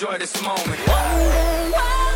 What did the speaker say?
enjoy this moment. Wonder day